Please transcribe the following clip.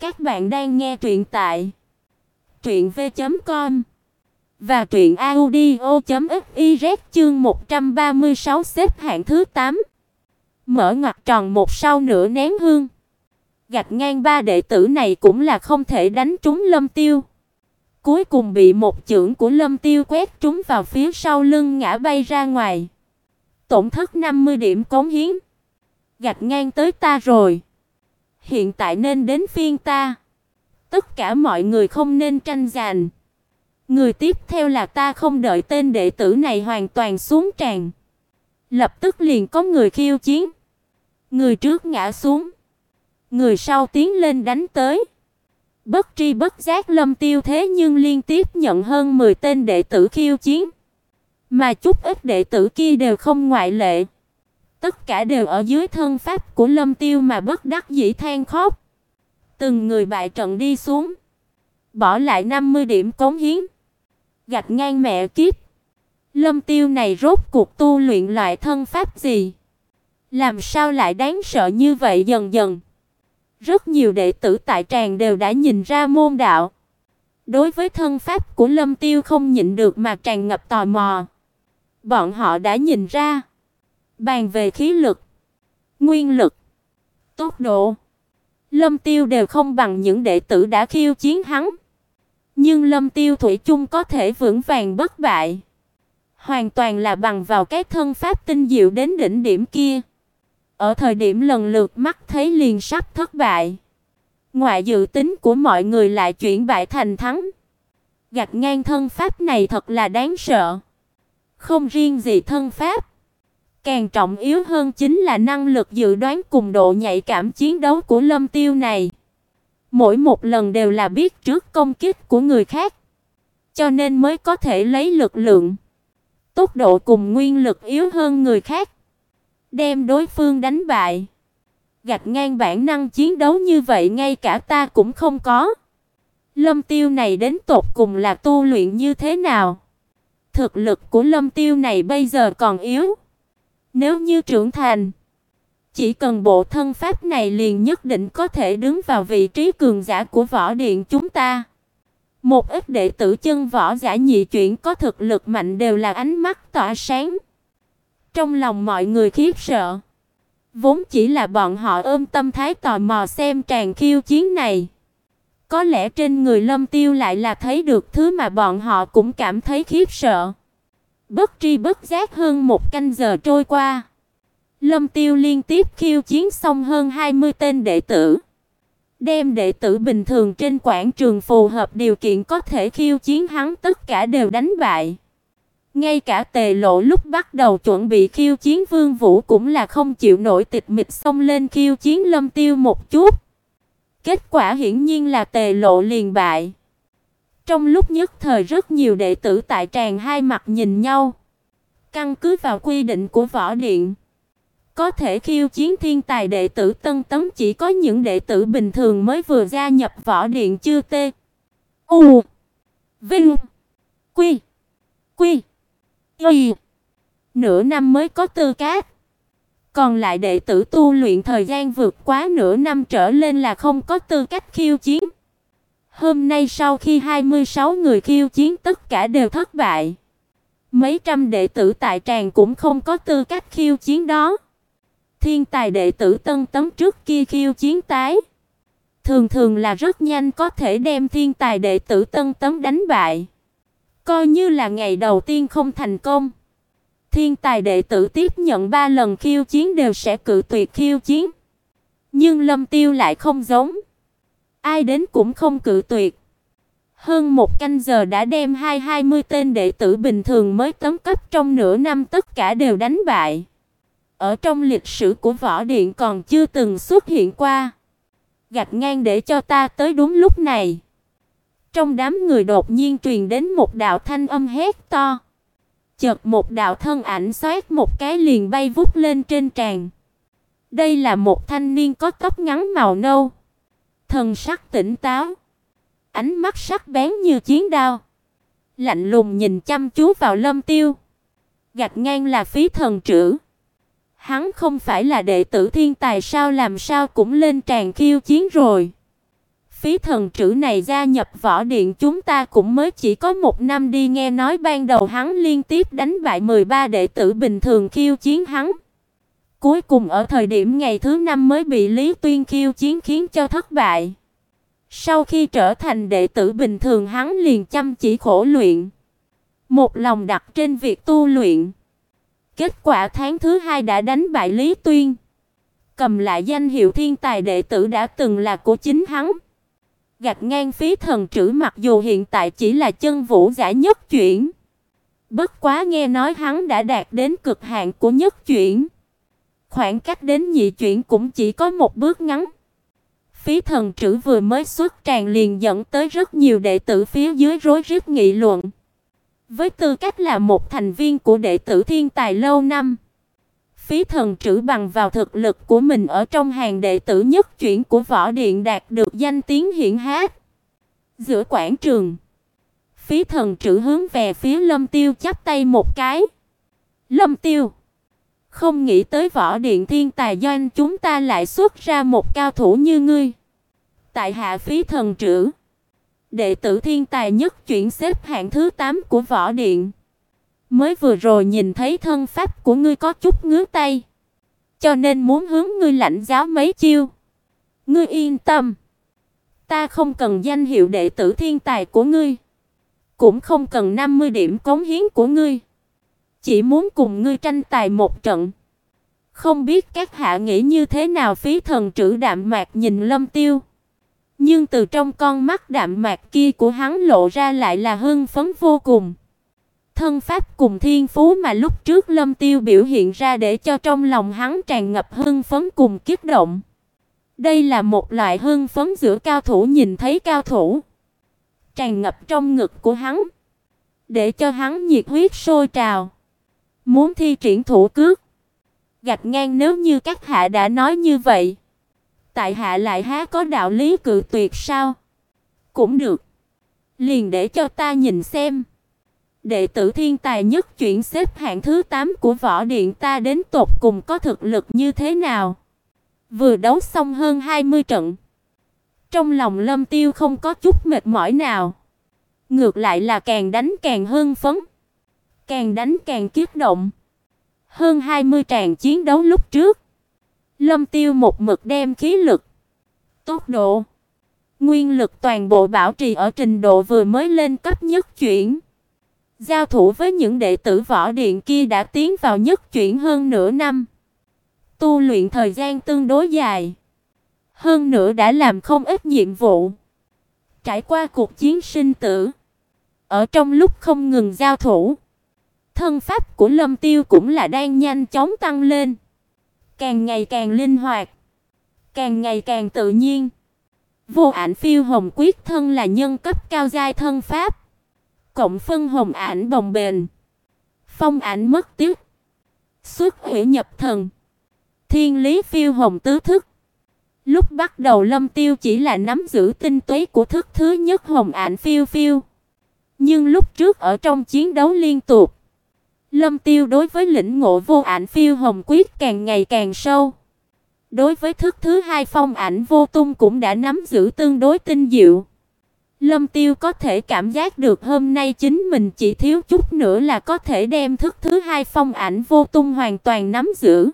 Các bạn đang nghe truyện tại truyện v.com và truyện audio.fiz chương 136 xếp hạng thứ 8. Mở ngoặc tròn một sau nửa nén hương. Gạch ngang ba đệ tử này cũng là không thể đánh trúng Lâm Tiêu. Cuối cùng bị một chưởng của Lâm Tiêu quét trúng vào phía sau lưng ngã bay ra ngoài. Tổn thất 50 điểm cống hiến. Gạch ngang tới ta rồi. Hiện tại nên đến phiên ta. Tất cả mọi người không nên tranh giành. Người tiếp theo là ta không đợi tên đệ tử này hoàn toàn xuống tràn. Lập tức liền có người khiêu chiến. Người trước ngã xuống. Người sau tiến lên đánh tới. Bất tri bất giác Lâm Tiêu thế nhưng liên tiếp nhận hơn 10 tên đệ tử khiêu chiến. Mà chút ít đệ tử kia đều không ngoại lệ. Tất cả đều ở dưới thân pháp của Lâm Tiêu mà bất đắc dĩ than khóc. Từng người bại trận đi xuống, bỏ lại 50 điểm cống hiến. Gạch ngang mẹ kiếp. Lâm Tiêu này rốt cuộc tu luyện loại thân pháp gì? Làm sao lại đáng sợ như vậy dần dần? Rất nhiều đệ tử tại tràng đều đã nhìn ra môn đạo. Đối với thân pháp của Lâm Tiêu không nhịn được mà tràn ngập tò mò. Bọn họ đã nhìn ra, bàn về khí lực, nguyên lực, tốc độ, Lâm Tiêu đều không bằng những đệ tử đã khiêu chiến hắn. Nhưng Lâm Tiêu thủy chung có thể vững vàng bất bại, hoàn toàn là bằng vào cái thân pháp tinh diệu đến đỉnh điểm kia. Ở thời điểm lần lượt mắt thấy liền sắp thất bại, ngoại dự tính của mọi người lại chuyển bại thành thắng. Gạch ngang thân pháp này thật là đáng sợ. Không riêng gì thân pháp, càng trọng yếu hơn chính là năng lực dự đoán cùng độ nhạy cảm chiến đấu của Lâm Tiêu này. Mỗi một lần đều là biết trước công kích của người khác, cho nên mới có thể lấy lực lượng, tốc độ cùng nguyên lực yếu hơn người khác, đem đối phương đánh bại. Gạch ngang bản năng chiến đấu như vậy ngay cả ta cũng không có. Lâm Tiêu này đến tột cùng là tu luyện như thế nào? Thực lực của Lâm Tiêu này bây giờ còn yếu. Nếu như trưởng thành, chỉ cần bộ thân pháp này liền nhất định có thể đứng vào vị trí cường giả của võ điện chúng ta. Một ít đệ tử chân võ giả nhị chuyển có thực lực mạnh đều là ánh mắt tỏa sáng. Trong lòng mọi người khiếp sợ, vốn chỉ là bọn họ ôm tâm thái tò mò xem tràn khiêu chiến này. Có lẽ trên người Lâm Tiêu lại là thấy được thứ mà bọn họ cũng cảm thấy khiếp sợ. Bất tri bất giác hơn một canh giờ trôi qua. Lâm Tiêu liên tiếp khiêu chiến xong hơn 20 tên đệ tử. Đem đệ tử bình thường trên quảng trường phù hợp điều kiện có thể khiêu chiến hắn tất cả đều đánh bại. Ngay cả Tề Lộ lúc bắt đầu chuẩn bị khiêu chiến Vương Vũ cũng là không chịu nổi tịch mịch xông lên khiêu chiến Lâm Tiêu một chút. Kết quả hiển nhiên là Tề Lộ liền bại. Trong lúc nhất thời rất nhiều đệ tử tại tràng hai mặt nhìn nhau. Căn cứ vào quy định của võ điện, có thể khiêu chiến thiên tài đệ tử Tân Tấn chỉ có những đệ tử bình thường mới vừa gia nhập võ điện chưa tê. U Vinh Quy Quy Y Nửa năm mới có tư cách. Còn lại đệ tử tu luyện thời gian vượt quá nửa năm trở lên là không có tư cách khiêu chiến. Hôm nay sau khi 26 người khiêu chiến tất cả đều thất bại. Mấy trăm đệ tử tại tràng cũng không có tư cách khiêu chiến đó. Thiên tài đệ tử Tân tấm trước kia khiêu chiến tái, thường thường là rất nhanh có thể đem thiên tài đệ tử Tân tấm đánh bại. Coi như là ngày đầu tiên không thành công, thiên tài đệ tử tiếp nhận 3 lần khiêu chiến đều sẽ cự tuyệt khiêu chiến. Nhưng Lâm Tiêu lại không giống ai đến cũng không cự tuyệt. Hơn một canh giờ đã đem hai hai mươi tên đệ tử bình thường mới tấm cấp trong nửa năm tất cả đều đánh bại. Ở trong lịch sử của võ điện còn chưa từng xuất hiện qua. Gạt ngang để cho ta tới đúng lúc này. Trong đám người đột nhiên truyền đến một đạo thanh âm hét to. Chợt một đạo thân ảnh xoát một cái liền bay vút lên trên tràn. Đây là một thanh niên có tóc ngắn màu nâu thần sắc tỉnh táo, ánh mắt sắc bén như chiến đao, lạnh lùng nhìn chăm chú vào Lâm Tiêu. Gạch ngang là phí thần trữ. Hắn không phải là đệ tử thiên tài sao làm sao cũng lên tràn khiêu chiến rồi. Phí thần trữ này gia nhập võ điện chúng ta cũng mới chỉ có một năm đi nghe nói ban đầu hắn liên tiếp đánh bại 13 đệ tử bình thường khiêu chiến hắn. Cuối cùng ở thời điểm ngày thứ năm mới bị Lý Tuyên khiêu chiến khiến cho thất bại. Sau khi trở thành đệ tử bình thường hắn liền chăm chỉ khổ luyện, một lòng đặt trên việc tu luyện. Kết quả tháng thứ hai đã đánh bại Lý Tuyên, cầm lại danh hiệu thiên tài đệ tử đã từng là của chính hắn. Gạt ngang phí thần trữ mặc dù hiện tại chỉ là chân vũ giả nhất chuyển, bất quá nghe nói hắn đã đạt đến cực hạn của nhất chuyển. Khoảng cách đến nhị chuyển cũng chỉ có một bước ngắn. Phí thần trữ vừa mới xuất tràng liền dẫn tới rất nhiều đệ tử phía dưới rối rít nghị luận. Với tư cách là một thành viên của đệ tử thiên tài lâu năm, Phí thần trữ bằng vào thực lực của mình ở trong hàng đệ tử nhất chuyển của võ điện đạt được danh tiếng hiển hách. Giữa quảng trường, Phí thần trữ hướng về phía Lâm Tiêu chắp tay một cái. "Lâm Tiêu, không nghĩ tới võ điện thiên tài doanh chúng ta lại xuất ra một cao thủ như ngươi." Tại hạ Phí thần trữ, đệ tử thiên tài nhất chuyển xếp hạng thứ 8 của võ điện. Mới vừa rồi nhìn thấy thân pháp của ngươi có chút ngứa tay, cho nên muốn hướng ngươi lãnh giáo mấy chiêu. Ngươi yên tâm, ta không cần danh hiệu đệ tử thiên tài của ngươi, cũng không cần 50 điểm cống hiến của ngươi, chỉ muốn cùng ngươi tranh tài một trận. Không biết các hạ nghĩ như thế nào, Phí Thần Trữ đạm mạc nhìn Lâm Tiêu. Nhưng từ trong con mắt đạm mạc kia của hắn lộ ra lại là hưng phấn vô cùng thân pháp cùng thiên phú mà lúc trước Lâm Tiêu biểu hiện ra để cho trong lòng hắn tràn ngập hưng phấn cùng kích động. Đây là một loại hưng phấn giữa cao thủ nhìn thấy cao thủ, tràn ngập trong ngực của hắn, để cho hắn nhiệt huyết sôi trào, muốn thi triển thủ cước. Gạch ngang nếu như các hạ đã nói như vậy, tại hạ lại há có đạo lý cự tuyệt sao? Cũng được, liền để cho ta nhìn xem đệ tử thiên tài nhất chuyển xếp hạng thứ 8 của võ điện ta đến tột cùng có thực lực như thế nào. Vừa đấu xong hơn 20 trận, trong lòng Lâm Tiêu không có chút mệt mỏi nào, ngược lại là càng đánh càng hưng phấn, càng đánh càng kích động. Hơn 20 tràng chiến đấu lúc trước, Lâm Tiêu một mực đem khí lực, tốc độ, nguyên lực toàn bộ bảo trì ở trình độ vừa mới lên cấp nhất chuyển. Giao thủ với những đệ tử võ điện kia đã tiến vào nhất chuyển hơn nửa năm. Tu luyện thời gian tương đối dài. Hơn nữa đã làm không ít nhiệm vụ. Trải qua cuộc chiến sinh tử. Ở trong lúc không ngừng giao thủ. Thân pháp của Lâm Tiêu cũng là đang nhanh chóng tăng lên. Càng ngày càng linh hoạt. Càng ngày càng tự nhiên. Vô ảnh phiêu hồng quyết thân là nhân cấp cao giai thân pháp cộng phân hồng ảnh bồng bềnh, phong ảnh mất tiếc, xuất hủy nhập thần, thiên lý phiêu hồng tứ thức. Lúc bắt đầu Lâm Tiêu chỉ là nắm giữ tinh túy của thức thứ nhất hồng ảnh phiêu phiêu. Nhưng lúc trước ở trong chiến đấu liên tục, Lâm Tiêu đối với lĩnh ngộ vô ảnh phiêu hồng quyết càng ngày càng sâu. Đối với thức thứ hai phong ảnh vô tung cũng đã nắm giữ tương đối tinh diệu. Lâm Tiêu có thể cảm giác được hôm nay chính mình chỉ thiếu chút nữa là có thể đem thức thứ hai phong ảnh vô tung hoàn toàn nắm giữ.